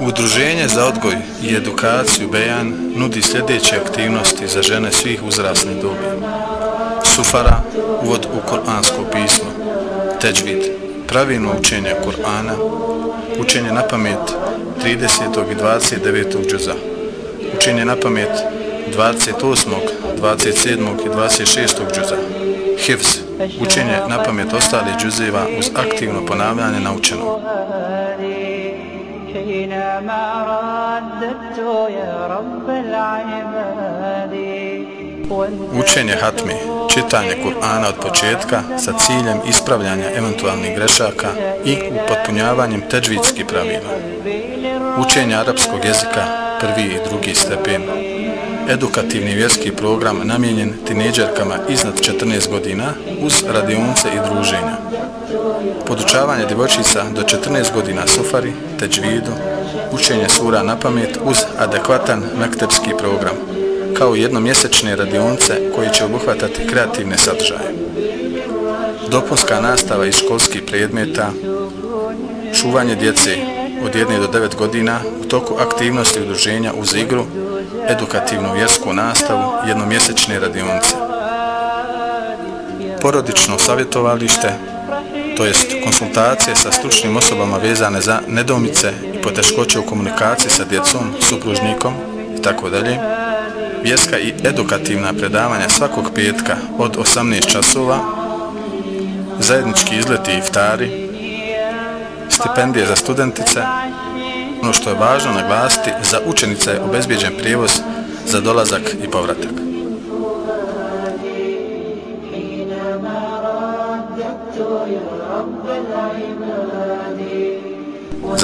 Udruženje za odgoj i edukaciju Bejan nudi sljedeće aktivnosti za žene svih uzrasnih dobi. Sufara, uvod u Koransko pismo, Teđvid, pravilno učenje Korana, učenje na pamet 30. i 29. džuza, učenje na pamet 28., 27. i 26. džuza, Hifz, učenje na pamet ostalih džuzeva uz aktivno ponavljanje naučenog. حينما رددت يا رب العباد Učenje hatmi, čitanje Kur'ana od početka sa ciljem ispravljanja eventualnih grešaka i upotpunjavanjem teđvitskih pravila. Učenje arapskog jezika, prvi i drugi stepen. Edukativni vjerski program namijenjen tineđerkama iznad 14 godina uz radionce i druženja. Podučavanje djevojčica do 14 godina sufari, teđvidu, učenje sura na pamet uz adekvatan mektepski program, kao jednomjesečne radionce koji će obuhvatati kreativne sadržaje. Dopunska nastava iz školskih predmeta, čuvanje djece od 1 do 9 godina u toku aktivnosti udruženja uz igru, edukativnu vjersku nastavu, jednomjesečne radionce. Porodično savjetovalište, to jest konsultacije sa stručnim osobama vezane za nedomice i poteškoće u komunikaciji sa djecom, supružnikom i tako dalje, vjerska i edukativna predavanja svakog petka od 18 časova, zajednički izleti i iftari, stipendije za studentice, ono što je važno naglasiti, za učenice je obezbijeđen prijevoz za dolazak i povratak.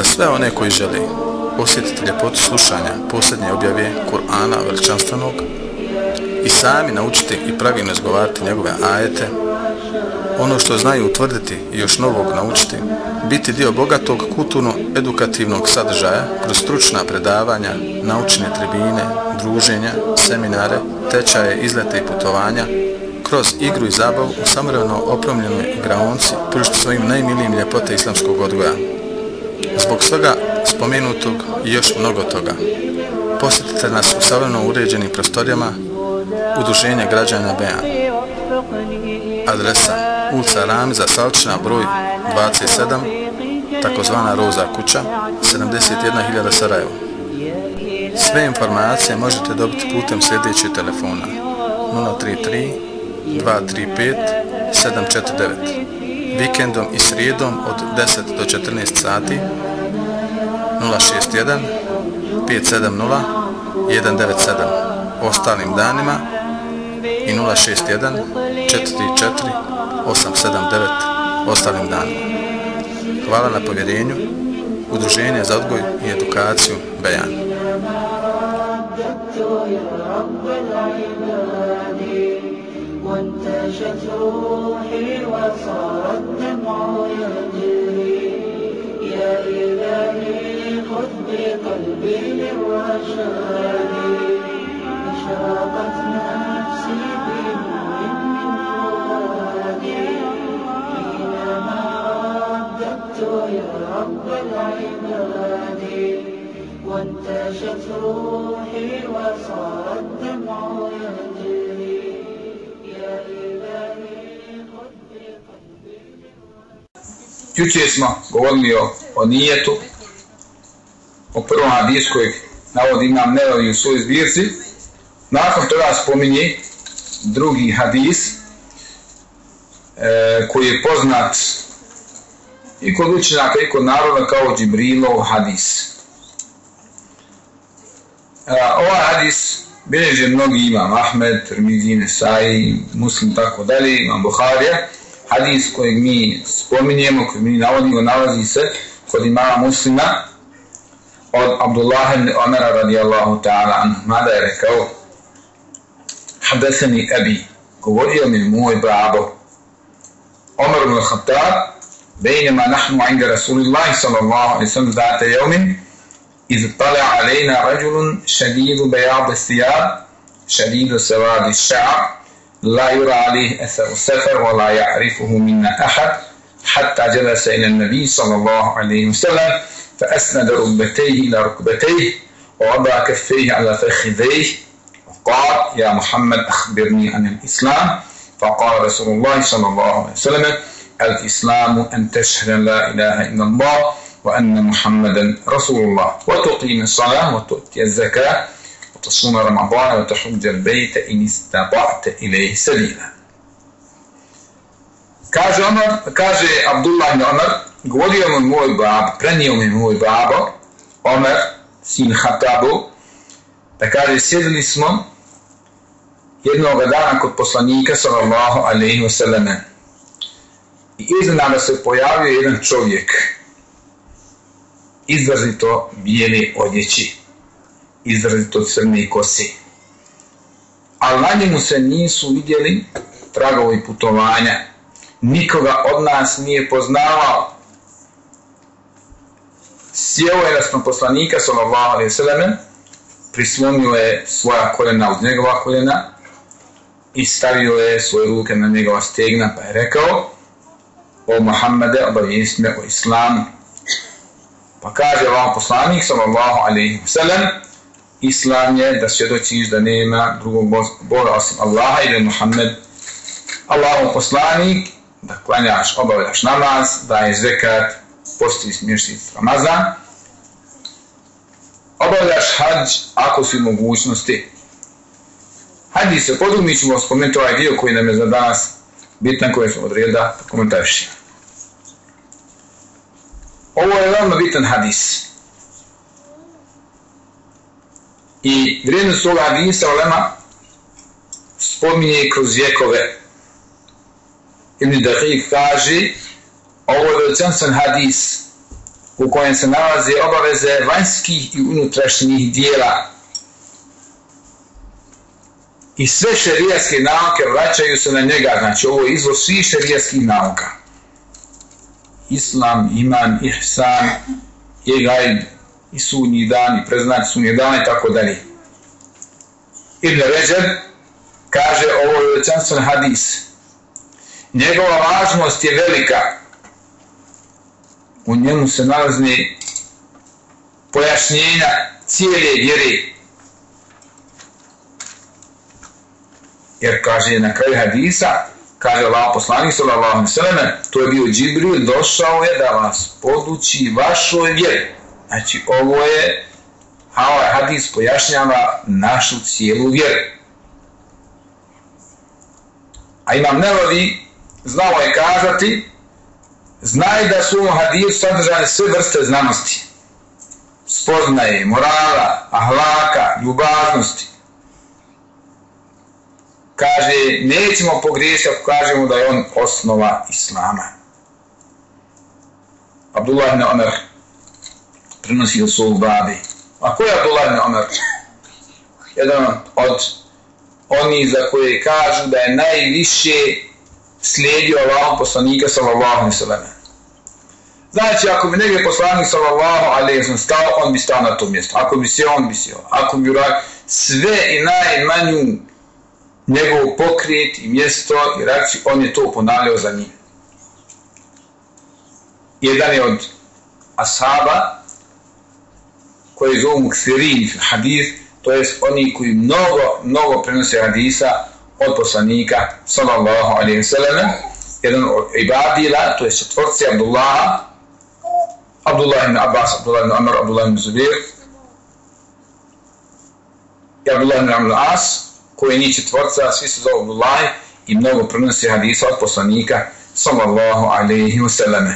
Za sve one koji žele osjetiti ljepotu slušanja posljednje objave Kur'ana veličanstvenog i sami naučiti i pravilno izgovarati njegove ajete, ono što znaju utvrditi i još novog naučiti, biti dio bogatog kulturno-edukativnog sadržaja kroz stručna predavanja, naučne tribine, druženja, seminare, tečaje, izlete i putovanja, kroz igru i zabavu u samorevno opromljenoj igraonci pružiti svojim najmilijim ljepote islamskog odgoja. Zbog svega spomenutog i još mnogo toga, posjetite nas u savrano uređenim prostorijama Udruženja građana Bejan. Adresa ulica Ramiza Salčina, broj 27, takozvana Roza kuća, 71.000 Sarajevo. Sve informacije možete dobiti putem sljedećeg telefona 033 235 749 vikendom i srijedom od 10 do 14 sati 061 570 197 ostalim danima i 061 44 879 ostalim danima. Hvala na povjerenju Udruženje za odgoj i edukaciju Bejan. وانتشت روحي وصار الدمع يجري يا إلهي خذ بقلبي للرشاد. اشراقت نفسي بنور من فؤادي. حينما رددت يا رب العباد. وانتشت روحي وصار الدمع يجري Juče smo govorili o, o nijetu, o prvom hadisu kojeg navodi imam Nevavi u svojoj zbirci. Nakon toga spominje drugi hadis e, koji je poznat i kod učenjaka i kod naroda kao Džibrilov hadis. E, ovaj hadis bilježe mnogi imam Ahmed, Tirmidine, Saj, Muslim, tako dalje, imam Buharija. Hadis kojeg mi spominjemo, kojeg mi navodimo, nalazi se kod imama muslima od Abdullah ibn Umara radijallahu ta'ala. Mada je rekao, Hadeseni Ebi, govorio mi moj babo, Omar ibn Khattab, بينما نحن عند رسول الله صلى الله عليه وسلم ذات يوم إذ طلع علينا رجل شديد بياض الثياب شديد لا يرى عليه أثر السفر ولا يعرفه منا أحد. حتى جلس إلى النبي صلى الله عليه وسلم فأسند ركبتيه إلى ركبتيه ووضع كفيه على فخذيه وقال يا محمد أخبرني عن الإسلام. فقال رسول الله صلى الله عليه وسلم الإسلام أن تشهد لا إله إلا الله وأن محمدا رسول الله وتقيم الصلاة وتؤتي الزكاة وتصوم رمضان وتحج البيت إن استطعت إليه سبيلا Kaže Omar, kaže Abdullah ibn Omar, govorio mi moj bab, prenio mi moj babo, Omar, sin Hatabu, da kaže, sjedili smo jednog dana kod poslanika, sallallahu alaihi wa sallam, i iznenada se pojavio jedan čovjek, izrazito bijeli odjeći, izrazito crni kosi. Ali na njemu se nisu vidjeli tragovi putovanja, nikoga od nas nije poznavao. Sjeo je rasno poslanika, sallallahu alaihi sallam, prislonio je svoja koljena uz njegova koljena i stavio je svoje ruke na njegova stegna pa je rekao o Muhammede obavijest me o islamu. Pa kaže vam poslanik, sallallahu alaihi sallam, islam je da svjedočiš da nema drugog Boga osim Allaha ili Muhammed, Allahov poslanik da klanjaš, obavljaš namaz, da je zekat, postiš mjesec Ramazan, obavljaš hađ ako si mogućnosti. Hajde se podumi ćemo spomenuti ovaj dio koji nam je za danas bitan koji smo odrijeli da komentariši. Ovo je veoma bitan hadis. I vrijednost ovoga hadisa Olema spominje kroz vjekove. Ibn Dahik kaže ovo je veličanstven hadis u kojem se nalaze obaveze vanjskih i unutrašnjih dijela. I sve šerijaske nauke vraćaju se na njega znači ovo je izvor svih šerijaskih nauka. Islam, iman, ihsan je gajb i sudnji dan i preznak sudnji dan i tako dalje Ibn Ređer kaže ovo je veličanstven hadis njegova važnost je velika. U njemu se nalazi pojašnjenja cijele vjere. Jer kaže na kraju hadisa, kaže Allah poslanik sallallahu alejhi ve to je bio Džibril, došao je da vas poduči vašoj vjeri. Znači ovo je a ovaj hadis pojašnjava našu cijelu vjeru. A imam nelovi znao je kazati, znaj da su u hadisu sadržane sve vrste znanosti. Spoznaje, morala, ahlaka, ljubavnosti. Kaže, nećemo pogriješiti ako kažemo da je on osnova Islama. Abdullah ibn Omer prenosi od svog babi. A ko je Abdullah ibn Omer? Jedan od oni za koje kažu da je najviše slijedio Allahom poslanika sallallahu alaihi sallam. Znači, ako bi negdje poslanik sallallahu alaihi sallam stao, on bi stao na to mjesto. Ako bi se on bi se Ako bi urak, sve i najmanju njegov pokret i mjesto i reakciju, on je to ponavljao za njim. Jedan je od ashaba koji zovu muksirin hadis, to jest oni koji mnogo, mnogo prenose hadisa, od poslanika sallallahu alaihi wa sallam jedan od ibadila to je četvorci Abdullah Abdullah ibn Abbas Abdullah ibn Amr Abdullah ibn Zubir i Abdullah ibn Amr As koji ni četvorca, svi su zove Abdullah i mnogo prenose hadisa od poslanika sallallahu alaihi wa sallam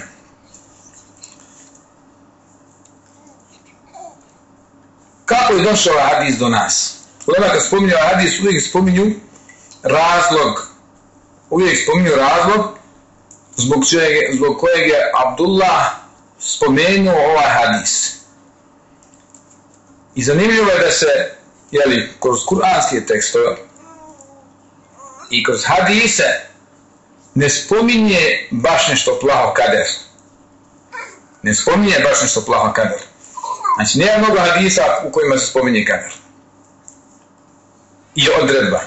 kako je došao hadis do nas? Ulema kad spominju hadis, uvijek spominju razlog, uvijek spominju razlog zbog, čeg, zbog kojeg je Abdullah spomenuo ovaj hadis. I zanimljivo je da se, jeli, kroz kuranske tekstove i kroz hadise ne spominje baš nešto plaho kader. Ne spominje baš nešto plaho kader. Znači, nema mnogo hadisa u kojima se spominje kader. I odredba.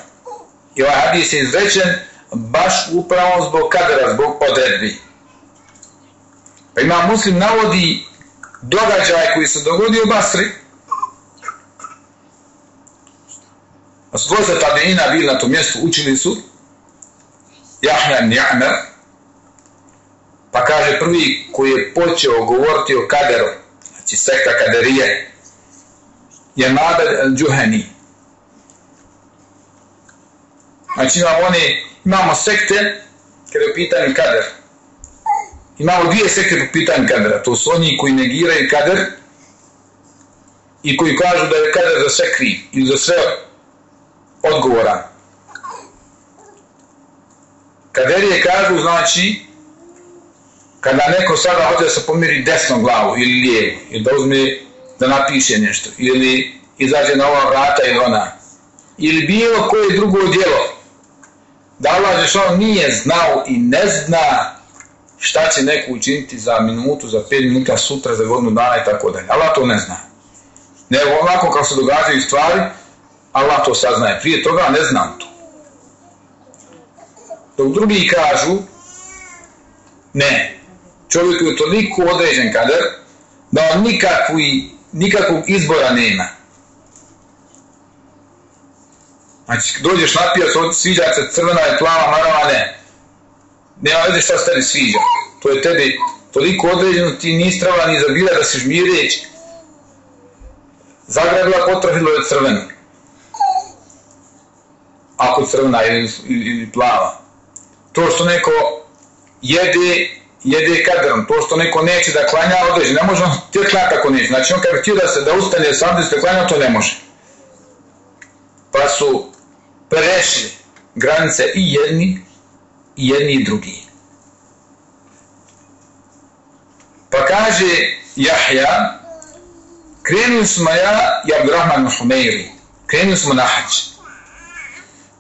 I ovaj hadis je izrečen baš upravo zbog kadera, zbog odredbi. Pa ima muslim navodi događaj koji se dogodio u Basri, a su dvojica tabeina bili na tom mjestu, učili su Jahja Njamer, pa kaže prvi koji je počeo govoriti o kaderu, znači sekta kaderije, je Mabed Džuhani. Znači imamo, oni, imamo sekte kada je u pitanju kader. Imamo dvije sekte po pitanju kadera. To su oni koji negiraju kader i koji kažu da je kader za sve kriv ili za sve odgovoran. Kaderije kažu, znači, kada neko sada hoće da se pomiri desnom glavu ili lijevu, ili da uzme da napiše nešto, ili izađe na ova vrata ili ona, ili bilo koje drugo djelo, da Allah Žešan nije znao i ne zna šta će neko učiniti za minutu, za pet minuta, sutra, za godinu dana i tako dalje. Allah to ne zna. Ne onako kao se događaju stvari, Allah to saznaje. Prije toga ne znam to. Dok drugi kažu, ne, čovjek je toliko određen kader, da on nikakvi, nikakvog izbora nema. Znači, dođeš na pijac, sviđa se crvena i plava marava, ne. Nema veze šta se tebi sviđa. To je tebi toliko određeno, ti nisi trebala ni zabira da se žmireć. Zagrebila potrafilo je crveno. Ako crvena ili, ili, ili plava. To što neko jede, jede kadrom. To što neko neće da klanja određe. Ne može on te klanja kako neće. Znači on kad bi htio da se da ustane sam da se klanja, to ne može. Pa su prešli granice i jedni i jedni i drugi. Pa kaže Jahja, krenuli smo ja i Abdurrahman Humeiri, krenuli smo na hađ.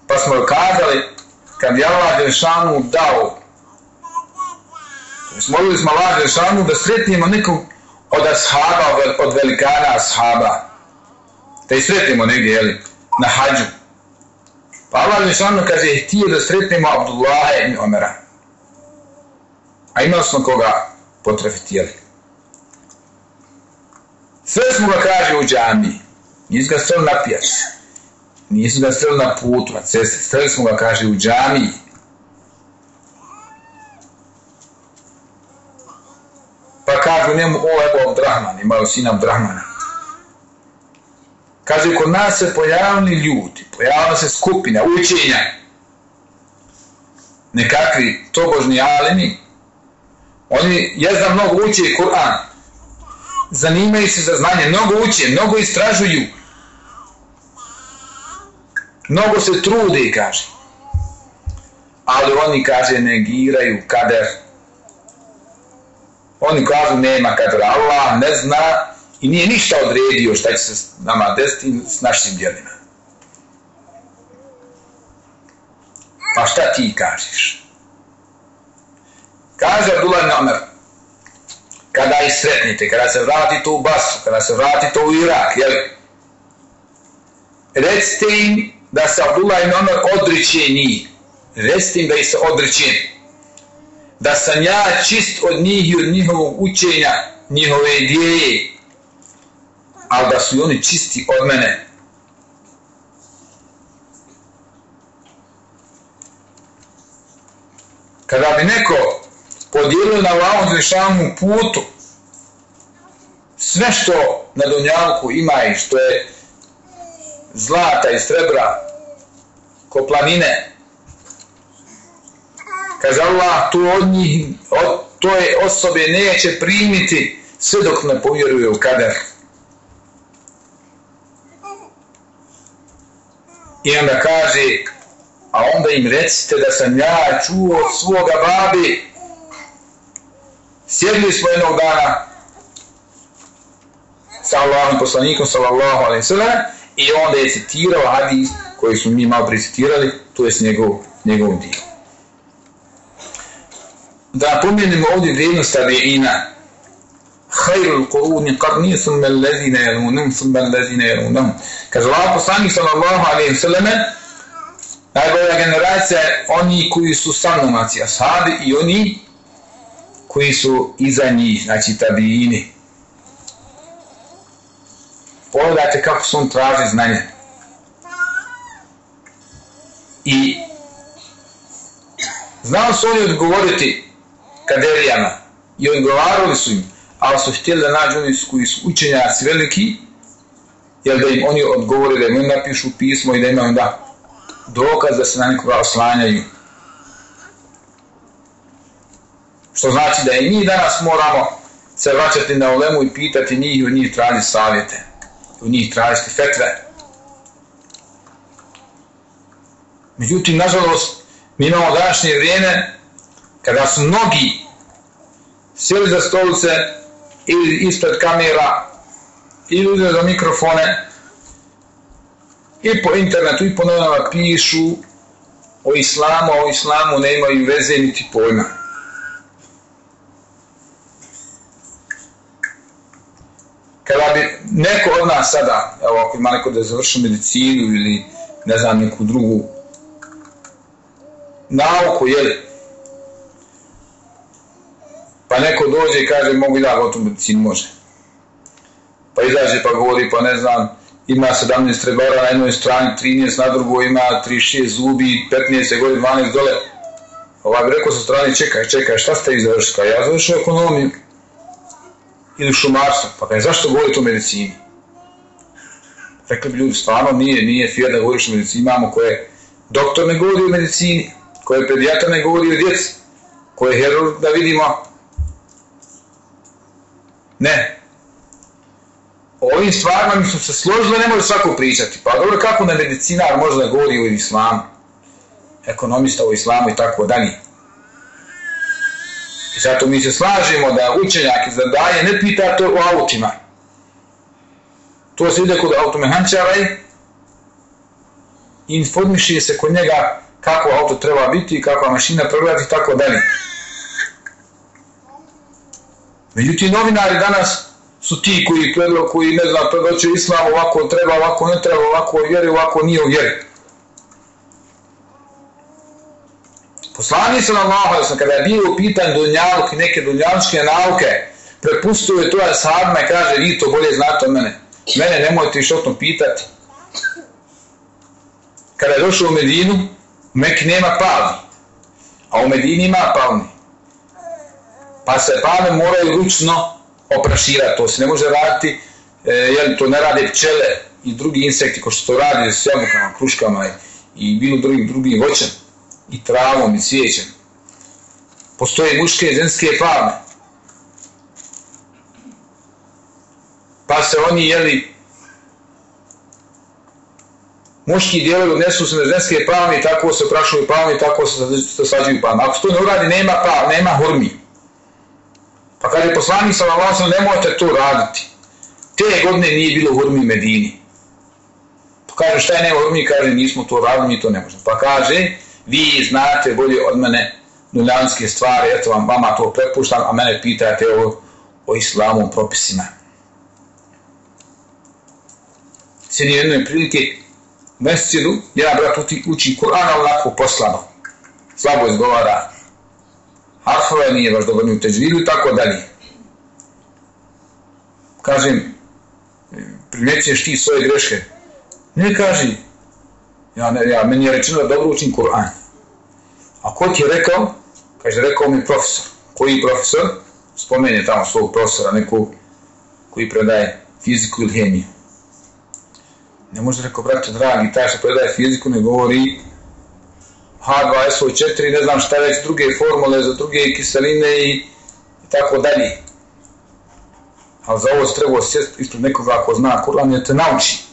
Pa smo kazali, kad je Allah Đelšanu dao, molili smo Allah Žešanu da sretnimo nekog od ashaba, od velikana ashaba. Da ih sretnimo negdje, jeli, na hađu. Pa Allah Žešanu kaže, htio da sretnemo Abdullah i Omera. A imali smo koga potrefitijeli. Sve smo ga kaže u džami. Nisu ga streli na pijac. Nisu ga streli na putu, na cesti. Streli smo ga kaže u džamiji Kaže njemu, o, evo Abdrahman, imao sina Abdrahmana. Kaže, kod nas se pojavili ljudi, pojavila se skupina učenja, nekakvi tobožni alimi, oni, ja znam, mnogo uče Kur'an, zanimaju se za znanje, mnogo uče, mnogo istražuju, mnogo se trude, kaže. Ali oni, kaže, negiraju kader. Oni kažu, nema kadra, Allah ne zna, I nije ništa odredio šta će se nama desiti s našim djelima. Pa šta ti kažeš? Kaže Abdullah ibn Omer, kada ih sretnite, kada se vratite u Basru, kada se vratite u Irak, jel? Recite im da se Abdullah ibn Omer odriče njih. Recite im da ih se odriče. Da sam ja čist od njih i od njihovog učenja, njihove ideje, ali da su oni čisti od mene. Kada bi neko podijelio na lavom zrešavu putu sve što na Dunjalku ima i što je zlata i srebra ko planine kaže Allah to od njih od toje osobe neće primiti sve dok ne povjeruje u kader I onda kaže, a onda im recite da sam ja čuo od svoga babi. Sjedili smo jednog dana sa Allahom poslanikom, sallallahu alaihi sallam, i onda je citirao hadis koji su mi malo precitirali, to je njegov, njegov dio da pomenemo ovdje vrijednost tabi'ina. Hajru quruni qarni summa l-lazina jelunum, summa l-lazina jelunum. Kaže Allah poslani sallallahu alaihi wa sallame, najbolja generacija oni koji su sa mnom, znači ashabi i oni koji su iza njih, znači tabi'ini. Pogledajte kako su on traži znanje. I znao su oni odgovoriti kaderijama i odgovarali su im, ali su htjeli da nađu oni koji su učenjaci veliki, jer da im oni odgovore, da im napišu pismo i da imaju da dokaz da se na nekoga oslanjaju. Što znači da i mi danas moramo se vraćati na ulemu i pitati njih i od njih tražiti savjete. Od njih tražiti fetve. Međutim, nažalost, mi imamo današnje vrijeme kada su mnogi sjeli za stolice ili ispred kamera ili uzeli za mikrofone i po internetu i po novinama pišu o islamu, a o islamu ne imaju veze niti pojma. Kada bi neko od nas sada, evo ako ima neko da završi medicinu ili ne znam neku drugu nauku, jeli, pa neko dođe i kaže mogu ja gotovo medicinu može. Pa izađe pa govori pa ne znam, ima 17 trebara na jednoj strani, 13 na drugoj, ima 36 zubi, 15 gori, 12 dole. Ovaj bi rekao sa strane, čekaj, čekaj, šta ste izvršili? Pa ja završio ekonomiju ili šumarstvo. Pa kaj, zašto govorite o medicini? Rekli bi ljudi, stvarno nije, nije fijer da govoriš o medicini. Imamo koje doktor ne govori o medicini, koje pedijatar ne govori o djeci, koje herod da vidimo. Ne, ovim stvarima mi su se složili, ne može svako pričati. Pa dobro, kako na medicinar može da govori o islamu? Ekonomista o islamu i tako dalje. I zato mi se slažemo da učenjak iz zadaje ne pita to o autima. To se ide kod automehančara i informiše se kod njega kako auto treba biti, kakva mašina pregledati i tako dalje. Međutim, novinari danas su ti koji predlo, koji ne zna predoće islam ovako treba, ovako ne treba, ovako vjeri, ovako nije u vjeri. Poslani se na sam kada je bio pitan dunjaluk i neke dunjalučke nauke, prepustio je to sadma i kaže, vi to bolje znate od mene. Mene nemojte što to pitati. Kada je došao u Medinu, u nema palni, a u Medini ima palni. Pa se bave moraju ručno opraširati, to se ne može raditi, e, jer to ne rade pčele i drugi insekti ko što to radi s jabukama, kruškama i, i bilo drugim, drugim voćem i travom i cvijećem. Postoje muške i ženske farme. Pa se oni jeli muški dijelovi odnesu se na ženske palme i tako se prašuju palme i tako se sađuju palme. Ako se to ne uradi, nema pa, nema hormi. Pa kada je poslanik sa Allahom, nemojte to raditi. Te godine nije bilo hurmi Medini. Pa kaže, šta je nema hurmi? Kaže, nismo to radili, mi to ne možemo. Pa kaže, vi znate bolje od mene nuljanske stvari, eto vam, vama to prepuštam, a mene pitajte o, o islamu, propisima. Sjedi jednoj prilike, u mesecidu, jedan brat uči Kur'ana onako poslano. Slabo izgovara, harfove, nije baš dobro u teđvidu i tako dalje. Kažem, primjećeš ti svoje greške. Ne kaži, ja, ne, ja, meni je rečeno da dobro učim Kur'an. A ko ti je rekao? Kaže, rekao mi profesor. Koji profesor? Spomeni tamo svog profesora, neku koji predaje fiziku ili hemiju. Ne može rekao, brate, dragi, taj što predaje fiziku ne govori H2SO4, ne znam šta već, druge formule za druge kiseline i, i tako dalje. Ali za ovo se trebao sjest ispred nekoga ko zna Kur'an je te nauči.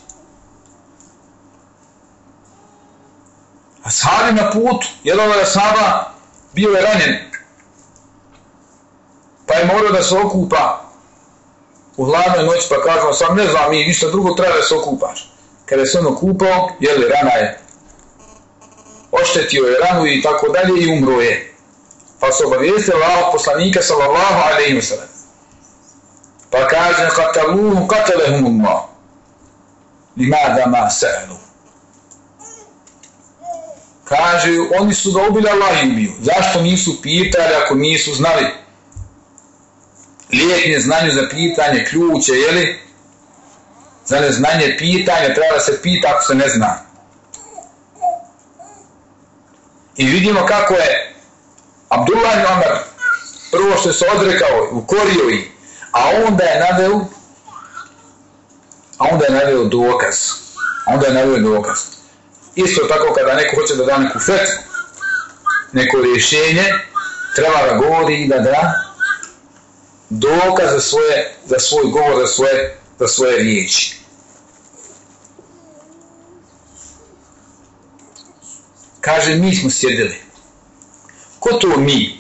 A sahabi na putu, jedan od sahaba bio je ranjen. Pa je morao da se okupa u hladnoj noći, pa kažemo sam, ne znam, i ništa drugo treba da se okupaš. Kada se on okupao, jeli, rana je oštetio je ranu i tako dalje i umro je. Pa se obavijestio Allah poslanika sallallahu alaihi wa sallam. Pa kaže, kataluhu katalehum Allah. Limada ma sa'lu. Kaže, oni su ga ubili, Allah i ubio. Zašto nisu pitali ako nisu znali? Lijek znanju za pitanje, ključe, jeli? za neznanje pitanja, treba da se pita ako se ne zna. I vidimo kako je Abdullah ibn Omar prvo što se odrekao, ukorio i a onda je naveo a onda je naveo dokaz. A onda je naveo dokaz. Isto tako kada neko hoće da da neku fet, neko rješenje, treba da govori i da da dokaz za, svoje, za svoj govor, za svoje, za svoje riječi. Kaže, mi smo sjedili. Ko to mi?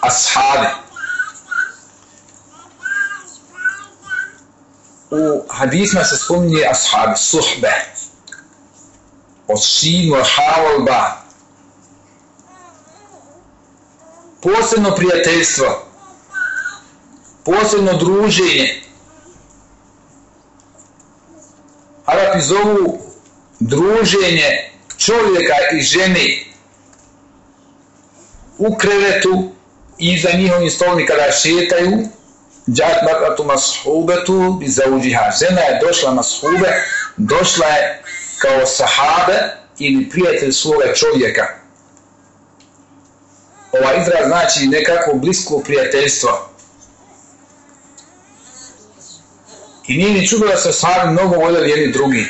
Ashabi. U hadisma se spominje ashabi, suhbe. Od šinu, haval, ba. Posebno prijateljstvo. Posebno druženje. Arapi zovu druženje čovjeka i žene u krevetu i za njihovim stolni kada šetaju džat maratu mashubetu i za uđiha. Žena je došla mashube, došla je kao sahabe ili prijatelj svoga čovjeka. Ova izraz znači nekako blisko prijateljstvo. I nije ni čudo da se sahabi mnogo voljeli jedni drugi.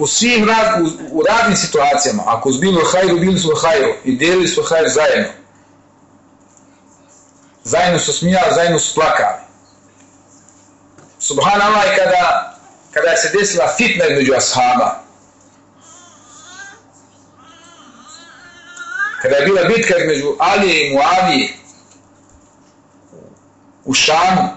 U svim rad, u, u radnim situacijama, ako su u hajru, bili su u hajru i delili su hajr zajedno. Zajedno su smijali, zajedno su plakali. Subhanallah je kada, kada se desila fitna između ashaba, kada je bila bitka između Alije i Muavije u Šanu,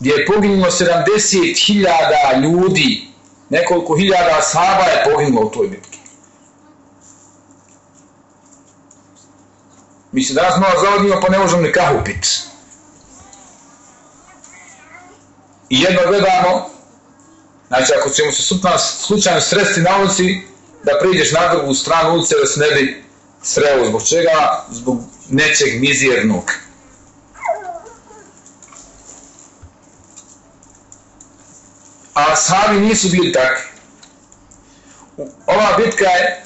gdje je poginulo 70.000 ljudi, nekoliko hiljada sahaba je poginulo u toj bitki. Mi se danas malo zavodimo, pa ne možemo nikako upiti. I jedno gledamo, znači ako ćemo se sutna slučajno sresti na ulici, da priđeš na drugu stranu ulice da se ne bi sreo. Zbog čega? Zbog nečeg mizirnog. A sami nisu bili takvi. Ova bitka je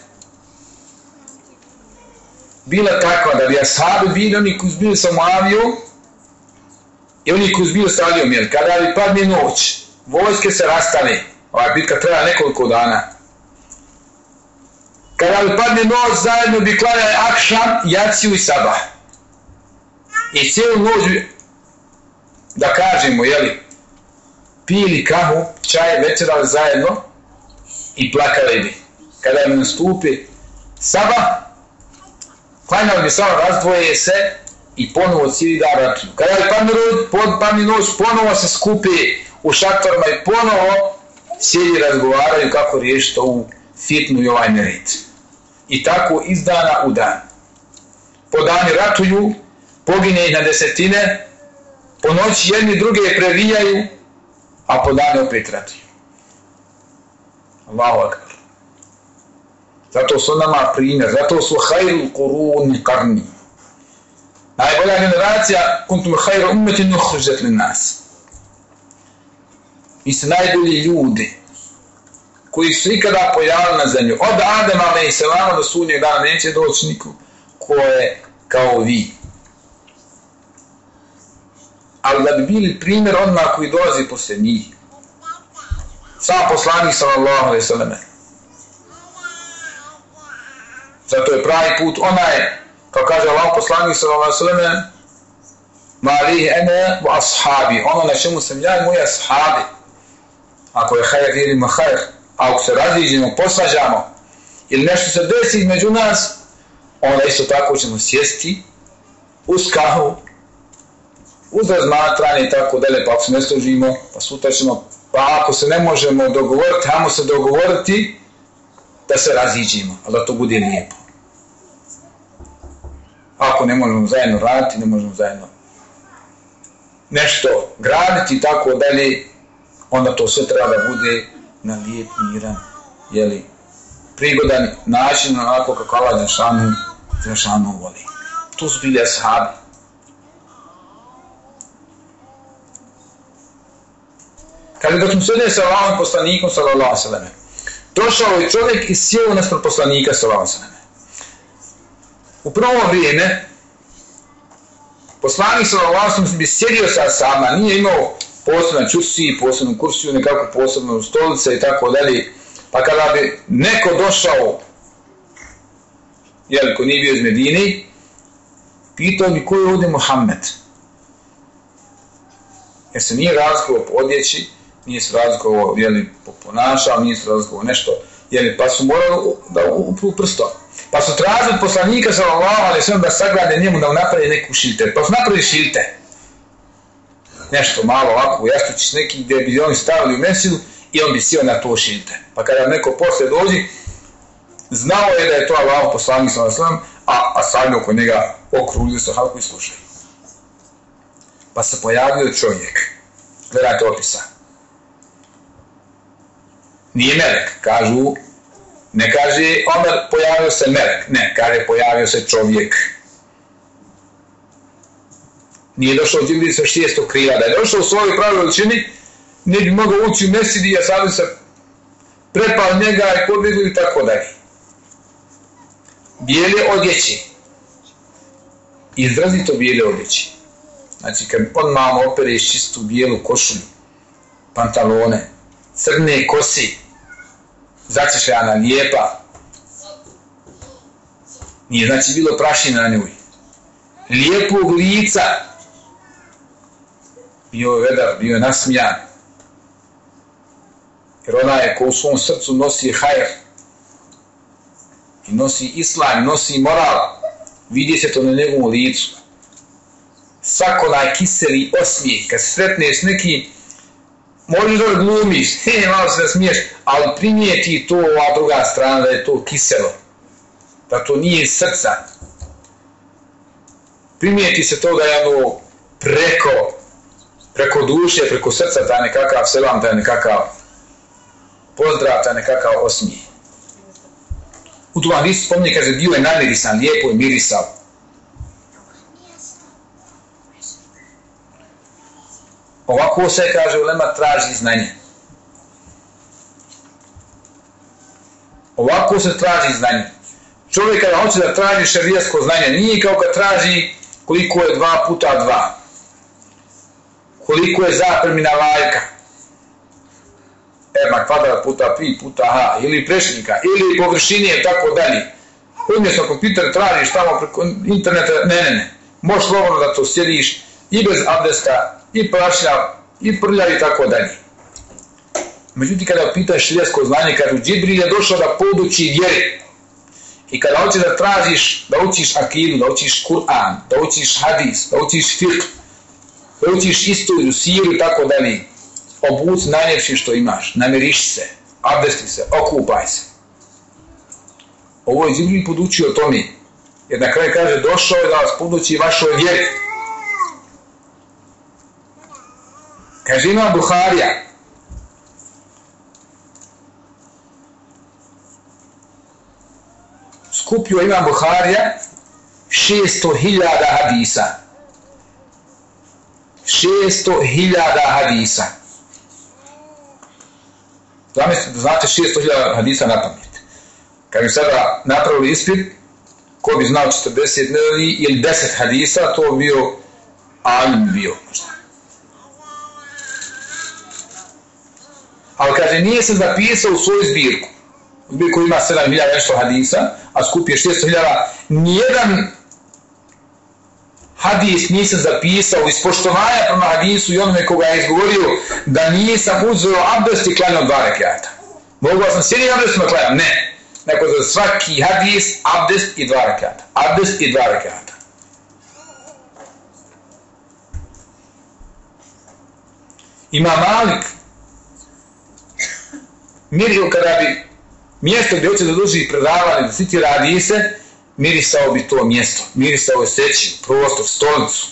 bila takva da bi ashabi bili oni koji su bili sa Muavijom i oni koji su bili sa Alijom, jer kada bi padne noć, vojske se rastane, ova bitka treba nekoliko dana, kada bi padne noć, zajedno bi klanjali Akšan, Jaciju i Sabah. I cijelu noć bi, da kažemo, jeli, pili kahu, čaj, večerali zajedno i plakali bi. Kada im nastupi saba, klanjali bi samo razdvoje se i ponovo cijeli dan račun. Kada je padni, pod, padni noć, ponovo se skupi u šatorima i ponovo sjedi razgovaraju kako riješiti ovu fitnu i ovaj nerit. I tako iz dana u dan. Po dani ratuju, pogine ih na desetine, po noći jedni druge previjaju, a po dane opet ratuju. Allahu akbar. Zato su nama primjer, zato su hajru kuruni karni. Najbolja generacija, kuntum hajru umeti nuhružet li nas. Mi se najbolji ljudi koji su ikada pojavili na zemlju. Od Adema ne i Selama do sunnjeg dana neće doći niko ko je kao vi. Ali da bi bili primjer onima koji dolazi posle njih sam poslanik sallallahu alaihi sallam. Zato je pravi put onaj, kao kaže Allah poslanik sallallahu alaihi sallam, ma alihi ene u ashabi, ono na čemu sam ja i moji ashabi. Ako je hajr ili ma hajr, ako se razliđemo, posađamo, ili nešto se desi među nas, onda isto tako ćemo sjesti uz kahu, uz razmatranje i tako dalje, pa ako se ne služimo, pa sutra ćemo pa ako se ne možemo dogovoriti, hajmo se dogovoriti da se raziđimo, ali da to bude lijepo. Ako ne možemo zajedno raditi, ne možemo zajedno nešto graditi i tako dalje, onda to sve treba da bude na lijep, miran, jeli, prigodan način, onako kako Allah Đešanu, Đešanu voli. To su bili ashabi. Kaže, dok smo sredne sa Allahom poslanikom, sallallahu sallam, došao je čovjek i sjeo naspred poslanika, sallallahu sallam. U prvo vrijeme, poslanik, sallallahu sallam, bi sjedio sa sama, nije imao posebna čusi, posebnu kursiju, nekako posebnu stolice i tako dalje. Pa kada bi neko došao, jel, ko nije bio iz Medini, pitao mi ko je ovdje Muhammed. Jer se nije razgovor po odjeći, nije se razlikovao, jeli, po ponašao, nije se razlikovao nešto, jeli, pa su morali da upru prsto. Pa su tražili poslanika sa Allah, ali sve da sagrade njemu da napravi neku šilte. Pa su napravili šilte. Nešto malo ovako, jastući s nekim gdje bi oni stavili u mesilu i on bi sio na to šilte. Pa kada neko posle dođi, znao je da je to Allah poslanik sa Allah, a, a sami oko njega okružili su halku i slušaju. Pa se pojavio čovjek. Gledajte opisa. Nije melek, kažu, ne kaže, Omer pojavio se melek, ne, kaže, pojavio se čovjek. Nije došao Džibril sa šestog krila, da je došao u svojoj pravoj veličini, ne bi mogao ući u mesidi, a sad se prepao njega i pobjegli i tako dalje. Bijele odjeće, izrazito bijele odjeće. Znači, kad on malo opereš čistu bijelu košulju, pantalone, crne kosi, začešljana, lijepa, nije znači bilo prašina na njoj, lijepog lica, bio je vedar, bio je nasmijan, jer ona je ko u svom srcu nosi hajr, i nosi islam, nosi moral, vidi se to na njegovom licu. Svako najkiseli osmijeh, kad sretneš neki, možeš da glumiš, he, malo se da smiješ, ali primijeti to ova druga strana da je to kiselo. Da to nije srca. Primijeti se to da je ono preko, preko duše, preko srca, da nekakav selam, ta nekakav pozdrav, ta nekakav osmi. U tu vam vi spomni, kaže, bio je namirisan, lijepo je mirisao. Ovako se kaže, ulema traži znanje. Ovako se traži znanje. Čovjek kada hoće da traži šarijasko znanje, nije kao kad traži koliko je dva puta dva. Koliko je zapremina lajka. Ema kvadrat puta pi puta h. Ili prešnika. Ili površinije, tako dalje. Umjesto kompjuter tražiš tamo preko interneta. Ne, ne, ne. Možeš slobodno da to sjediš i bez abdeska i prašljav, i prlja i tako dalje. Međutim, kada pitaš širijasko znanje, kažu, Džibril je došao da poduči vjeri. I kada hoćeš da tražiš, da učiš akidu, da učiš Kur'an, da učiš hadis, da učiš fiqh, da učiš istoriju, siru i tako dalje, obuc najljepši što imaš, namiriš se, abdesti se, okupaj se. Ovo je Džibril podučio tome. Jer na kraju kaže, došao je da vas poduči vašoj vjeri. Kaže ima Buharija. Skupio ima Buharija 600.000 hadisa. 600.000 hadisa. Zamislite znate 600.000 hadisa na pamet. Kad bi sada napravili ispit, ko bi znao 40 ili 10 hadisa, to bio alim bio možda. Ali kaže, nije se zapisao u svoju zbirku. Zbirku ima 7.000 nešto hadisa, a skupio 600.000. Nijedan hadis nisam zapisao iz poštovanja prema hadisu i onome koga je izgovorio da nisam uzeo abdest i klanjao dva rekiata. Mogu sam sjedi abdest i klanjao? Ne. Neko za svaki hadis abdest i dva rekiata. Abdest i dva rekiata. Ima Malik mirio kada bi mjesto gdje hoće da duži predavanje, da svi radi se, mirisao bi to mjesto, mirisao je seći, prostor, stolicu,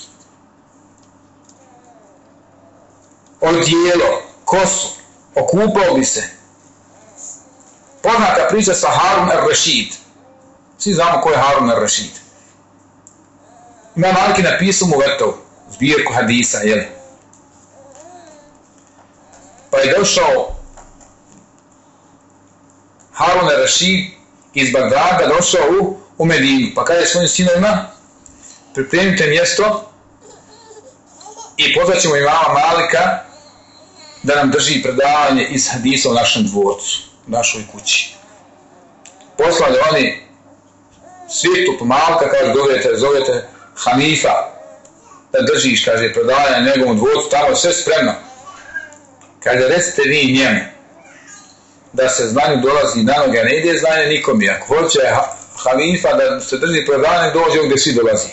odijelo, kosu, okupao bi se. Poznata priča sa Harun al-Rashid. Svi znamo ko je Harun al-Rashid. Ima Maliki napisao mu vetov, zbirku hadisa, jel? Pa je došao Harun Rashid iz Bagdada, došao u, u Medinu. Pa kada je svojim sinovima, pripremite mjesto i pozvaćemo imama Malika da nam drži predavanje iz hadisa u našem dvorcu, u našoj kući. Poslali oni svijetu pomalka, kaže, zovete, zovete Hanifa, da držiš, kaže, predavanje na njegovom dvorcu, tamo sve spremno. Kaže, recite vi njemu, da se znanju dolazi na noge, ne ide znanje nikom, ako hoće halifa da se drži predavanje, dođe gdje svi dolazi.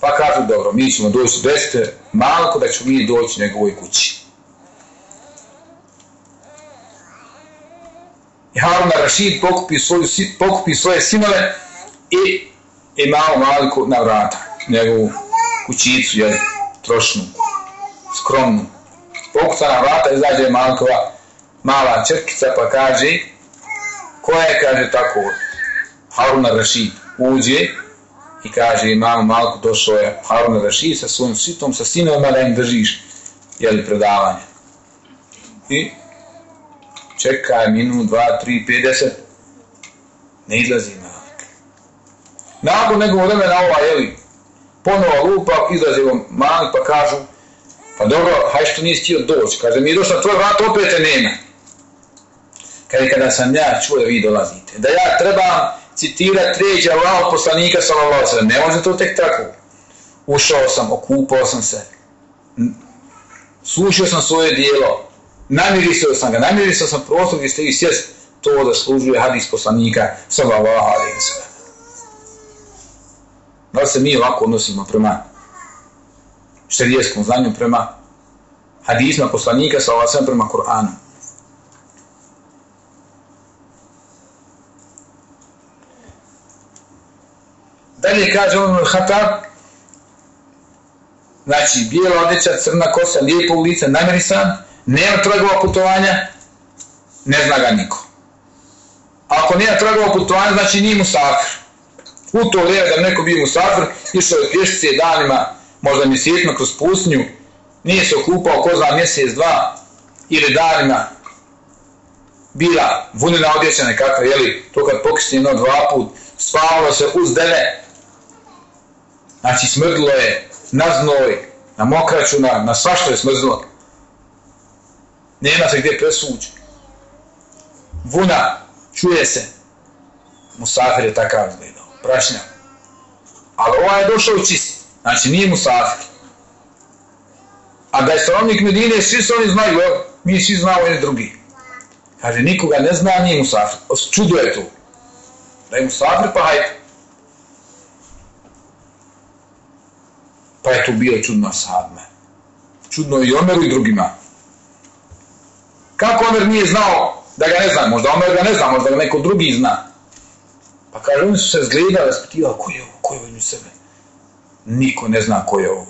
Pa kažu, dobro, mi ćemo doći, desite malko da ćemo mi doći njegovoj kući. I Harun Rashid pokupi, svoju, pokupi svoje sinove i imao maliku na vrata, njegovu kućicu, jel, trošnu, skromnu. Pokuca na vrata, izađe malkova, mala četkica, pa kaže, ko je, kaže, tako, Haruna Rashid uđe i kaže, imamo Malku došao je Haruna Rashid sa svojim sitom, sa sinovima da im držiš, jeli, predavanje. I čeka minut, dva, tri, pet, deset, ne izlazi Malik. Nakon nekog vremena ova, jeli, ponovo lupa, izlazi vam Malik pa kažu, pa dobro, haj što nisi htio doći, kaže, mi je došla tvoj vrat, opet te nema. Kaže, kada sam ja čuo da vi dolazite, da ja trebam citirati ređa Allah poslanika sallallahu sallam, ne može to tek tako. Ušao sam, okupao sam se, slušao sam svoje dijelo, namirisao sam ga, namirisao sam prostor gdje ste vi sjest, to da služuje hadis poslanika, sallallahu alaihi sallam. Da se mi ovako odnosimo prema šerijeskom znanju, prema hadisma poslanika, sa alaihi prema Kur'anu. Dalje kaže on Hatab, znači bijela odjeća, crna kosa, lijepo ulica, namirisan, nema tragova putovanja, ne zna ga niko. Ako nema tragova putovanja, znači nije musafir. U to vrijeme da neko bio musafir, išao je pješice danima, možda mjesecima kroz pustinju, nije se okupao ko zna mjesec, dva, ili danima, bila vunina odjeća nekakva, jeli, to kad pokisne jedno dva put, spavalo se uz dene, znači smrdilo je na znoj, na mokraću, na, na svašto je smrzilo, nema se gdje presuđu. Vuna, čuje se. Musafir je takav izgledao, prašnja. Ali ovaj je došao čist, znači nije musafir. A da je stanovnik Medine, svi se oni znaju, mi svi znamo jedni drugi. Kaže, nikoga ne zna, nije musafir. Čudo je to. Da je musafir, pa hajde. Pa je to bilo čudno sadme. Čudno i Omeru i drugima. Kako Omer nije znao da ga ne zna? Možda Omer ga ne zna, možda ga neko drugi zna. Pa kaže, oni su se zgledali, raspitivali, ko je ovo, ko je ovo sebe? Niko ne zna ko je ovo.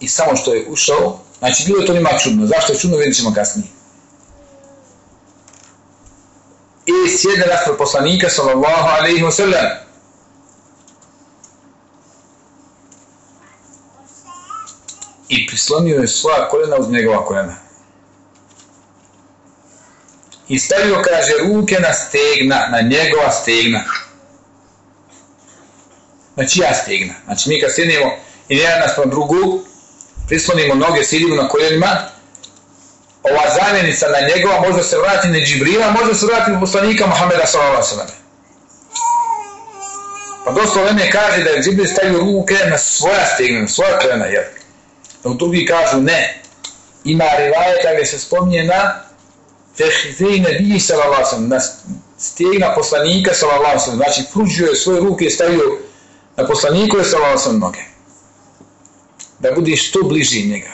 I samo što je ušao, znači bilo je to njima čudno. Zašto je čudno, vidjet ćemo kasnije. I sjedne raspred poslanika, sallallahu alaihi wa sallam, i prislonio je svoja koljena uz njegova koljena. I stavio, kaže, ruke na stegna, na njegova stegna na čija stegna. Znači mi kad sjednemo i jedan nas na drugu, prislonimo noge, sjedimo na koljenima, ova zamjenica na njegova možda se vrati na Džibrila, možda se vrati na poslanika Muhammeda s.a.v. Pa dosta ovdje kaže da je Džibril stavio ruke na svoja stegna, na svoja koljena, jel? dok drugi kažu ne. Ima rivajeta gdje se spominje na fehizejne biji salavasom, na stegna poslanika salavasom, znači pružio je svoje ruke i stavio na poslaniku je salavasom noge. Da budi što bliži njega.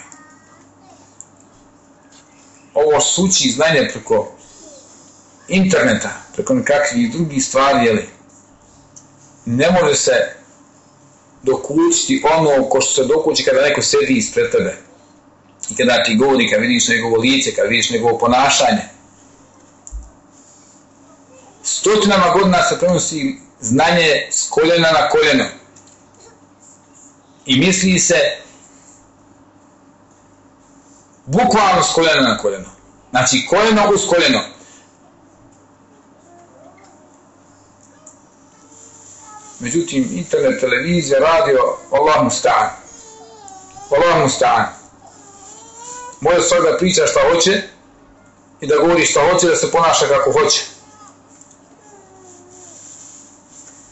Ovo sući znanje preko interneta, preko nekakvih drugih stvari, jeli, ne može se dokućiti ono ko što se dokući kada neko sedi ispred tebe. I kada ti govori, kada vidiš njegovo lice, kada vidiš njegovo ponašanje. Stotinama godina se prenosi znanje s koljena na koljeno. I misli se bukvalno s koljena na koljeno. Znači, koljeno uz koljeno. Međutim, internet, televizija, radio, Allah mu stan. Allah mu stan. Može svoj da priča šta hoće i da govori šta hoće, da se ponaša kako hoće.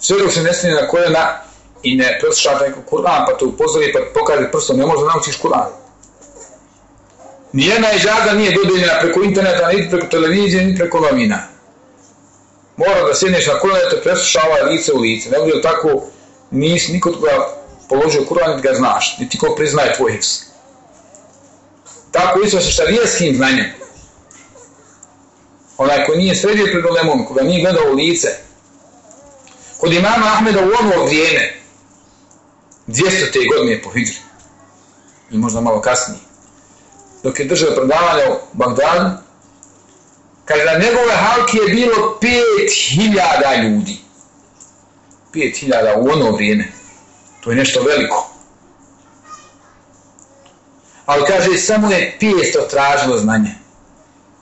Sve dok se ne stane na koljena i ne presluša neko Kur'an, pa te upozori, pa pokaže prstom, ne može da naučiš Kur'an. Nijedna ižada nije dodeljena preko interneta, niti preko televizije, niti preko novina. Mora da sjedneš na koljena, te preslušava ovaj lice u lice. Ne bude tako, nisi niko tkoga položio Kur'an, niti ga znaš, niti ko priznaje tvoj hifz. Tako isto sa šarijetskim znanjem. Onaj ko nije sredio pred olemom, koga nije gledao u lice, kod imama Ahmeda u ono vrijeme, 200. godine po Hidri, i možda malo kasnije, dok je držao predavanje u Bagdadu, kaže na njegove halki je bilo 5000 ljudi. 5000 u ono vrijeme. To je nešto veliko. Ali kaže, samo je 500 tražilo znanje.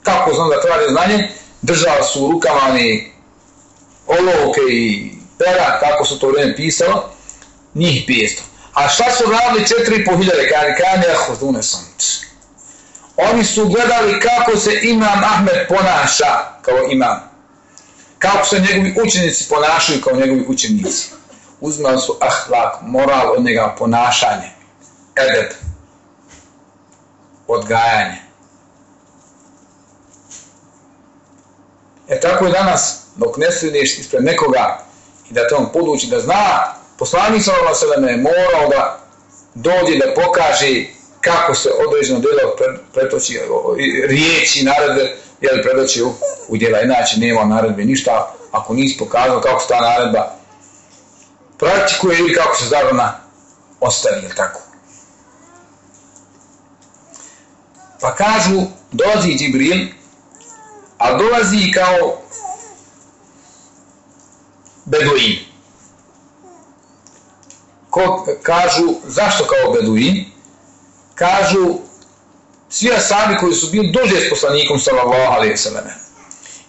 Kako znam da traže znanje? Držao su u rukama one olovke i pera, kako su to vrijeme pisalo, njih 500. A šta su radili 4.500? Kaže, kaže, ja hodune sam. Oni su gledali kako se imam Ahmed ponaša kao imam. Kako se njegovi učenici ponašaju kao njegovi učenici. Uzmali su ahlak, moral od njega ponašanje. edep, Odgajanje. E tako je danas, dok ne središ ispred nekoga i da te on poduči da zna, poslanik sa ova je morao da dođe da pokaže kako se određeno djelo pretoči e, riječi, naredbe, jel pretoči u, u djela. Inače, nema naredbe ništa, ako nisi pokazao kako se ta naredba praktikuje ili kako se zavrna ostavi, jel tako? Pa kažu, dolazi Džibril, a dolazi kao Beduin. Ko kažu, zašto kao Beduin? kažu svi asabi koji su bili duže s poslanikom sallallahu alaihi sallam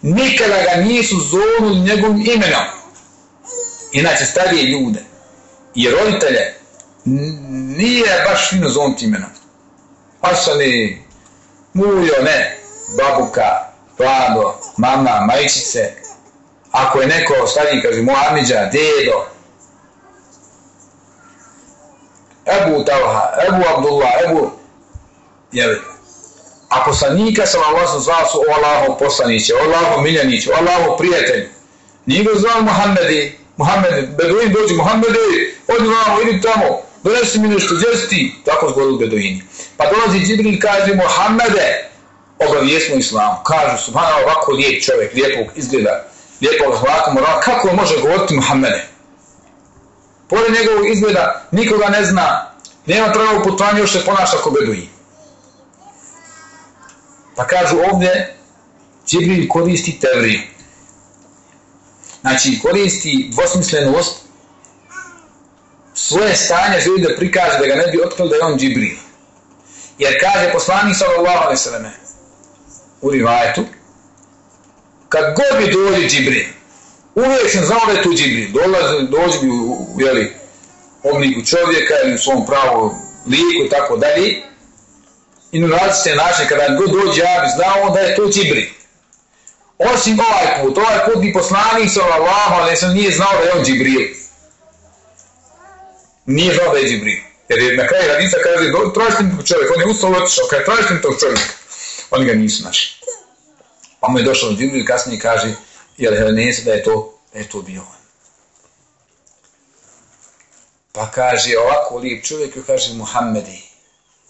nikada ga nisu zovnuli njegovim imenom inače starije ljude i roditelje nije baš fino zovnuti imenom Asani, Mujo, ne, babuka, Vlado, mama, majčice, ako je neko stariji, kaže, Muhamidža, dedo, Ebu Talha, Ebu Abdullah, Ebu... Jeli? A poslanika sam Allah sam zvao su o Allahom poslaniće, o Allahom miljaniće, o Allahom prijatelju. Nije ga zvao Muhammedi, Muhammedi, Beduin dođi, Muhammedi, odi vamo, idi tamo, donesi mi nešto, gdje si ti? Tako zgodili Beduini. Pa dolazi Džibril kaže Muhammede, obavijesno islamu. Kažu, subhanallah, ovako lijep čovjek, lijepog izgleda, lijepog hlaka morala, kako može govoriti Muhammede? Pored njegovog izgleda nikoga ne zna, nema pravog putovanja, još se ponaša ko beduji. Pa kažu ovdje, Džibril koristi teoriju. Znači, koristi dvosmislenost, svoje stanje želi da prikaže da ga ne bi otkrili da je on Džibril. Jer kaže poslanik sallallahu alaihi sallam u rivajetu, kad god bi dođe Džibril, uvijek sam znao da je tu Džibril. Dolazi, dođe bi u, u jeli, obliku čovjeka ili u svom pravom liku i tako dalje. I na različite načine, kada god dođe, ja bi znao da je to Džibril. Osim ovaj put, ovaj put bi poslanik sa Allahom, ali sam nije znao da je on Džibril. Nije znao da je Džibril. Jer je na kraju radica kaže, tražite mi tog čovjeka, on je ustao otišao, kaže, tražite mi tog čovjeka. Oni ga nisu našli. Pa mu je došao Džibril i kasnije kaže, jer Helenese da je to, da je to bio on. Pa kaže ovako lijep čovjek, kaže Muhammedi,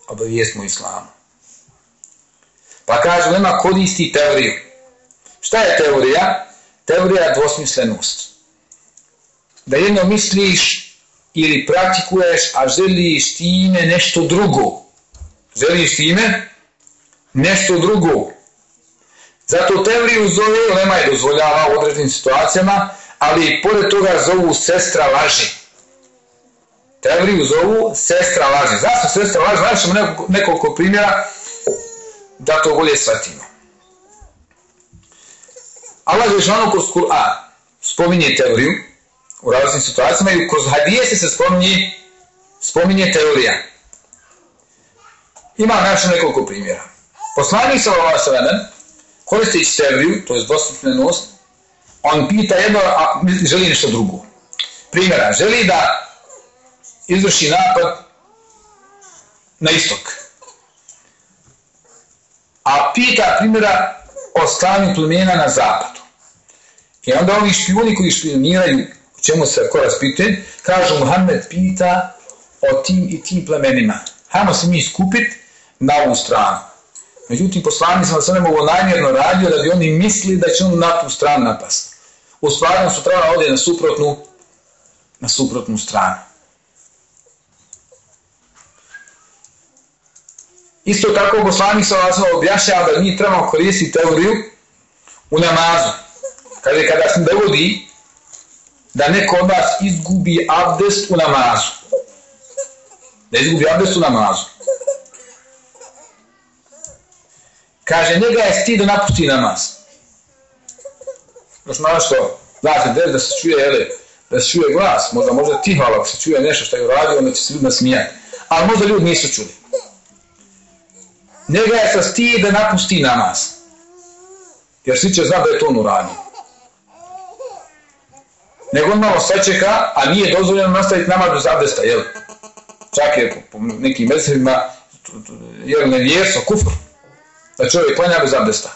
obavijest mu islamu. Pa kaže, nema koristi teoriju. Šta je teorija? Teorija je dvosmislenost. Da jedno misliš ili praktikuješ, a želiš time nešto drugo. Želiš time nešto drugo. Zato teoriju zove, nema je dozvoljava u određenim situacijama, ali pored toga zovu sestra laži. Teoriju zovu sestra laži. Zašto sestra laži? Znači ćemo nekoliko, nekoliko primjera da to bolje shvatimo. Allah je žano kroz Kur'an spominje teoriju u različnim situacijama i kroz hadijese se spominje, spominje teorija. Ima našo nekoliko primjera. Poslanik sa ova koristeći teoriju, to je dvostupnenost, on pita jedno, a želi nešto drugo. Primjera, želi da izvrši napad na istok. A pita primjera o stanju plemena na zapadu. I onda ovi špijuni koji špioniraju, u čemu se ko raspituje, kažu Muhammed pita o tim i tim plemenima. Hajmo se mi skupiti na ovu stranu. Međutim, poslanik sam sve mogo namjerno radio da bi oni mislili da će on na tu stranu napast. U stvarnom su trebali ovdje na suprotnu, na suprotnu stranu. Isto tako poslanik sa vas objašnjava da mi trebamo koristiti teoriju u namazu. Kada, kada se dogodi da neko od vas izgubi abdest u namazu. Da izgubi abdest u namazu. Kaže, njega je stid da napusti namaz. Još malo što, znate, da se čuje, jele, da se čuje glas, možda možda tiho, ali ako se čuje nešto što je uradio, onda će se ljudima smijati. Ali možda ljudi nisu čuli. Njega je sa stid da napusti namaz. Jer svi će znati da je to on uradio. Nego on malo sačeka, a nije dozvoljeno nastaviti namaz bez abdesta, jel? Čak je po, po nekim mesevima, jel ne vjerso, kufr, da čovjek klanja bez abdesta.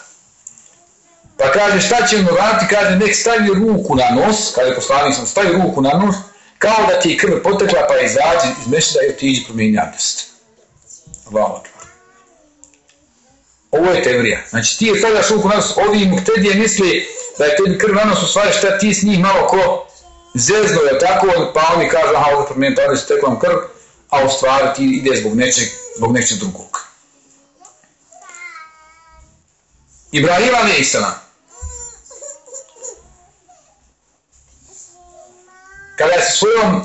Pa kaže šta će mu raditi, kaže nek stavi ruku na nos, kada je poslanik sam stavi ruku na nos, kao da ti je krv potekla pa izađi iz mešta i otiđi promijeni abdest. Hvala Ovo je teorija. Znači ti je stavljaš ruku na nos, ovi muktedije misli da je tebi krv na nos u stvari šta ti s njih malo ko zezno je tako, pa oni kažu aha ovdje promijeniti abdest, tekla vam krv, a u stvari ti ide zbog nečeg, zbog nečeg drugog. Ibrahim a.s. Kada je sa svojom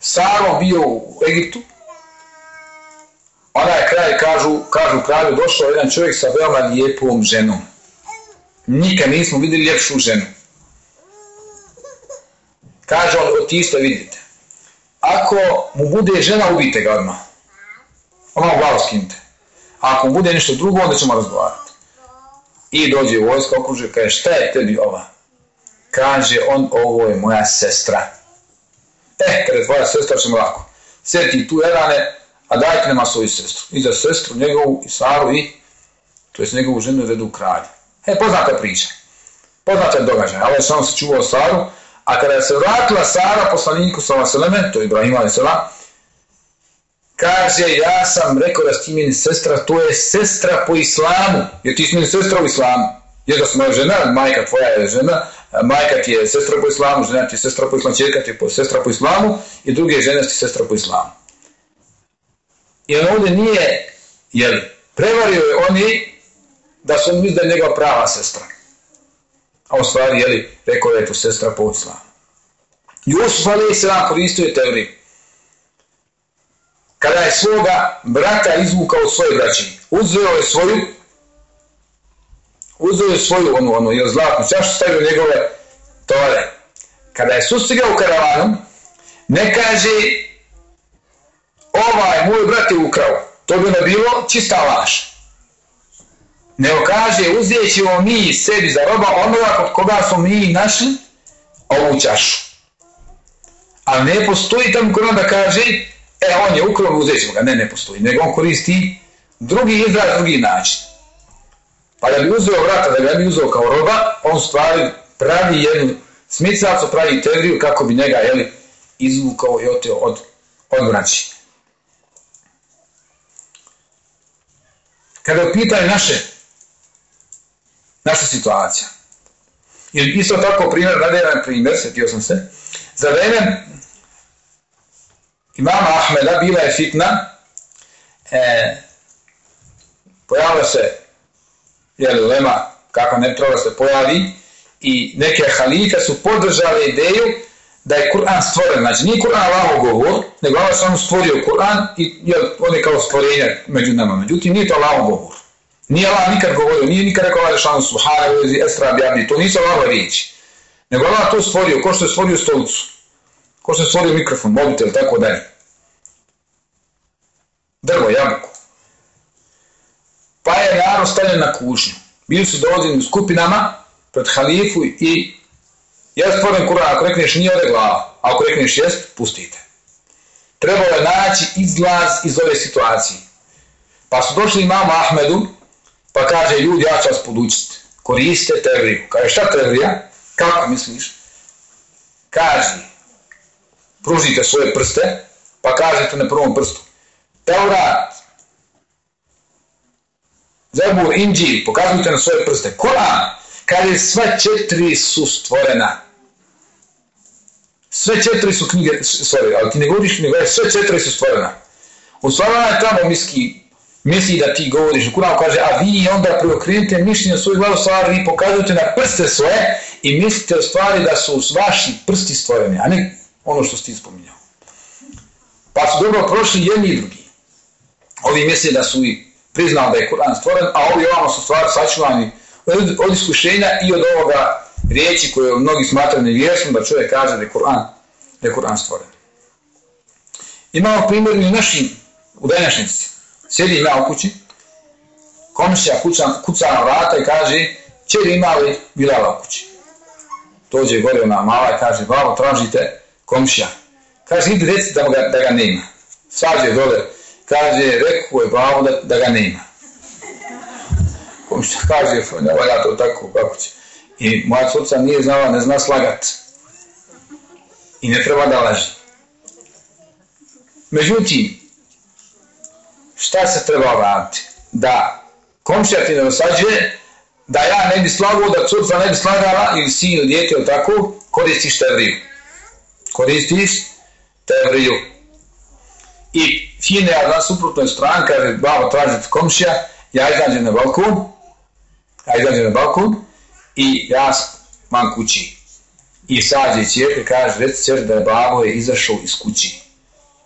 Sarom bio u Egiptu, ona je kraj, kažu, kažu kralju, došao jedan čovjek sa veoma lijepom ženom. Nikad nismo vidjeli ljepšu ženu. Kaže on, ti isto vidite. Ako mu bude žena, ubite ga odmah. Ono u glavu skinite. ako mu bude nešto drugo, onda ćemo razgovarati. I dođe u vojsko okruže, kaže, šta je tebi ova? Kaže on, ovo je moja sestra. E, kada je tvoja sestra, ćemo lako. Sjeti tu Elane, a dajte nema svoju sestru. I za sestru, njegovu i Saru i, to je njegovu ženu vedu kralju. E, poznata priča. Poznata je događaj. Ali sam samo se čuvao Saru, a kada je se vratila Sara poslaniku sa Vaseleme, to je Ibrahima Vesela, kaže, ja sam rekao da ti meni sestra, to je sestra po islamu, jer ti si meni sestra u islamu. Jer da smo žena, majka tvoja je žena, majka ti je sestra po islamu, žena ti je sestra po islamu, čerka ti je sestra po islamu i druge žene ti sestra po islamu. I on ovdje nije, jel, prevario je oni da su mi da je njegova prava sestra. A u stvari, jel, rekao je to sestra po islamu. Jusuf Ali se nam koristio teoriju kada je svoga brata izvukao svoje braći. Uzeo je svoju, uzeo je svoju, onu, onu, ili zlatnu čašu, stavio njegove tore. Kada je sustigao karavanom, ne kaže, ovaj moj brat je ukrao. To bi ono bilo čista laž. Ne kaže, uzet ćemo mi sebi za roba onoga kod koga smo mi našli ovu čašu. Ali ne postoji tamo kod da kaže, e, on je ukrao, uzet ćemo ga, ne, ne postoji, nego on koristi drugi izraz, drugi način. Pa da bi uzeo vrata, da ga bi uzeo kao roba, on stvari pravi jednu smicacu, pravi teoriju kako bi njega, jeli, izvukao i oteo od, od braći. Kada pitaju naše, naša situacija, ili isto tako primjer, rade jedan primjer, setio sam se, za vreme imama Ahmeda bila je fitna, e, pojavila se, jel, lema, kako ne treba se pojavi, i neke halike su podržale ideju da je Kur'an stvoren. Znači, nije Kur'an Allahov govor, nego Allah samo stvorio Kur'an i je, on je kao stvorenje među nama. Međutim, nije to Allahov govor. Nije Allah nikad govorio, nije nikad rekao Allah šanu subhana esra bjabni, to nisu Allahove riječi. Nego Allah to stvorio, ko što je stvorio stolicu, ko se stvorio mikrofon, mobitel, tako dalje. Drvo, jabuku. Pa je narod stavljen na kušnju. Bili su dovoljeni u skupinama pred halifu i ja sporen Kur'an, ako rekneš nije ode glava, a ako rekneš jest, pustite. Trebalo je naći izlaz iz ove situacije. Pa su došli imamo Ahmedu, pa kaže, ljudi, ja ću vas podučiti. Koriste teoriju. Kaže, šta teorija? Kako misliš? Kaže, pružite svoje prste, pa kažete na prvom prstu. Teurat, Zebur, Inđi, pokazujte na svoje prste. Koran, kaže, sve četiri su stvorena. Sve četiri su knjige, sorry, ali ti ne govoriš knjige, sve četiri su stvorena. U stvarana je tamo miski, misli da ti govoriš. Kuran kaže, a vi onda preokrenite mišljenje svoje glavu stvari i pokazujete na prste svoje i mislite o stvari da su vaši prsti stvoreni, a ne ono što ste spominjao. Pa su dobro prošli jedni i drugi. Ovi misli da su i priznali da je Kur'an stvoren, a ovi ovamo su stvari sačuvani od, od iskušenja i od ovoga riječi koje mnogi smatraju nevjerskom da čovjek kaže da je Kur'an da je Kur'an stvoren. Imamo primjer i našim u današnjici. Sjedi ja u kući, komšija kuca, kuca na vrata i kaže, čeri ima li Bilala u kući? Dođe gore ona mala i kaže, babo, tražite komšija. Kaže, idi reci da ga, da ga nema. Sađe dole, kaže, rekao je babo da, da ga nema. Komšija kaže, ne valja to tako, kako će. I moja cuca nije znala, ne zna slagat. I ne treba da laži. Međutim, šta se treba raditi? Da komšija ti ne osađuje, da ja ne bi slagao, da curca ne bi slagala, ili sin ili djete ili tako, koristiš tevriju. Koristiš tevriju. I fine, ja na suprotnoj strani, kaže, baba traži komšija, ja izađem na balkon, ja izađem na balkon i ja mam kući. I sađe čerke, kaže, reci čer da je babo je izašao iz kući.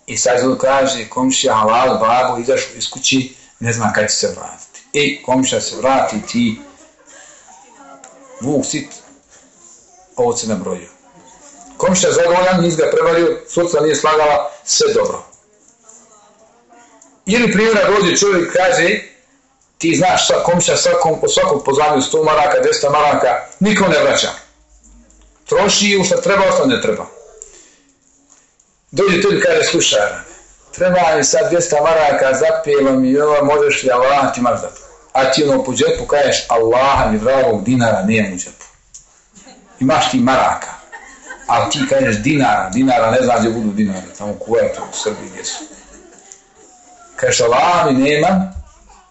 I sad zvuk kaže, komšija halal, babo, izašao iz kući, ne zna kada će se vratiti. I komšija se vrati, ti vuk sit, ovce nabrojio. Komšća Komšija zadovoljan, nis ga prevario, suca nije slagala, sve dobro. Ili primjera dođe čovjek kaže, ti znaš sa komšija svakom, po svakom pozvanju 100 maraka, 200 maraka, niko ne vraća. Troši u što treba, što ne treba dođe tu i kaže, slušaj, treba mi sad 200 maraka, zapijelo mi ova, možeš li Allah ti maš dati? A ti ono po džepu kažeš, Allah mi vravog dinara nije u džepu. Imaš ti maraka, a ti kažeš dinara, dinara, ne znam gdje budu dinara, tamo u Kuwaitu, u Srbiji gdje su. Kažeš, Allah mi nema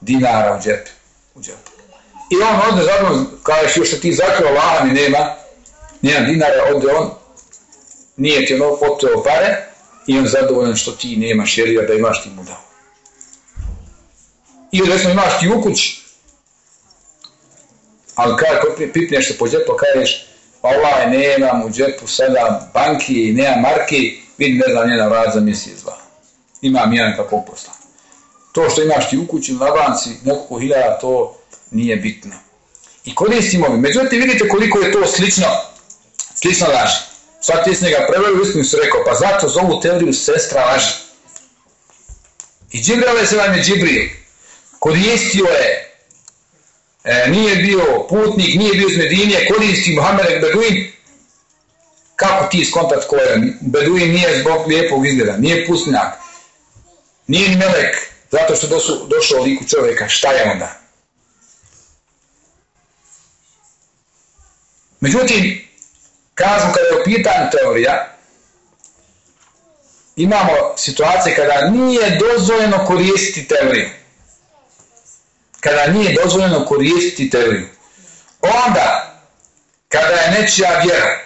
dinara u džepu. U džepu. I on ovdje zapravo, kažeš, još što ti zakrio, Allah mi nema, nema dinara, ovdje on, nije ti ono poteo pare i on zadovoljan što ti nemaš jer da imaš ti mu dao. Ili recimo imaš ti u kući, ali kada pipneš se po džepu, kažeš, ovaj nemam u džepu sada banki, nema marki, vidim ne znam njena rad za mjesec dva. Imam jedan kako posla. To što imaš ti u kući na banci, nekoliko hiljada, to nije bitno. I koristimo mi. Međutim, vidite koliko je to slično, slično laži. Sad ti s njega preveli, istinu su rekao, pa zato zovu teoriju sestra laži. I Džibril se vam je Džibril. Koristio je, e, nije bio putnik, nije bio iz Medinije, koristi Muhammed Beduin. Kako ti skontat ko je? Beduin nije zbog lijepog izgleda, nije pustinjak. Nije ni melek, zato što dosu, došao liku čovjeka. Šta je onda? Međutim, kažu kada je u pitanju teorija, imamo situacije kada nije dozvoljeno koristiti teoriju. Kada nije dozvoljeno koristiti teoriju. Onda, kada je nečija vjera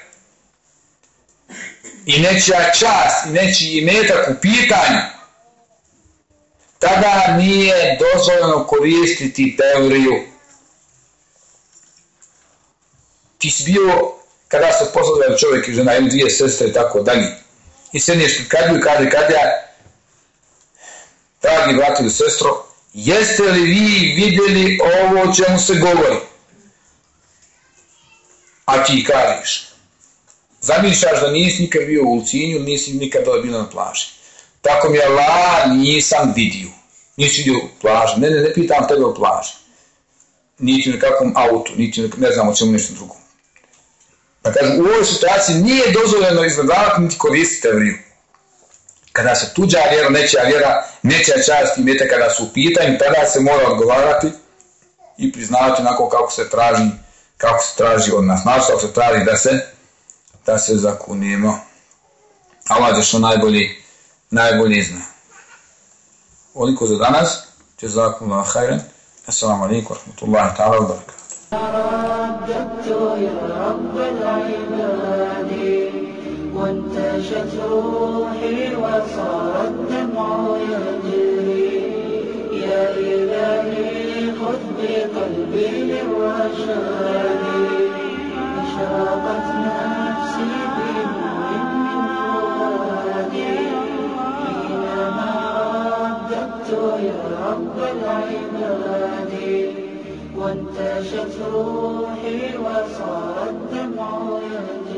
i nečija čast i nečiji imetak u pitanju, tada nije dozvoljeno koristiti teoriju. ti si bio, kada se posladali čovjek i žena, ili dvije sestre i tako dalje, i sedniješ kad kadju i kaže, kadja, dragi brat ili sestro, jeste li vi vidjeli ovo o čemu se govori? A ti kažeš, zamišljaš da nisi nikad bio u Ulcinju, nisi nikad bio na plaži. Tako mi je la, nisam vidio. Nisi vidio plaži. Ne, ne, ne pitam tebe o plaži. Niti u nekakvom autu, niti ne znam o čemu nešto drugo. Pa kažem, u ovoj situaciji nije dozvoljeno izgledavati niti koristiti teoriju. Kada se tuđa vjera, nečija vjera, nečija čast i mete kada su u pitanju, tada se mora odgovarati i priznavati onako kako se traži, kako se traži od nas. Znači, se traži da se, da se zakunimo. Allah je što najbolji, najbolji zna. Oliko za danas. Jazakum Allah khairan. Assalamu alaikum wa rahmatullahi ta'ala وانتشت روحي وصار الدمع يجري. يا إلهي خذ بقلبي للرشاد. أشرقت نفسي بنور من فؤادي. حينما رددت يا رب العباد. وانتشت روحي وصار الدمع يجري.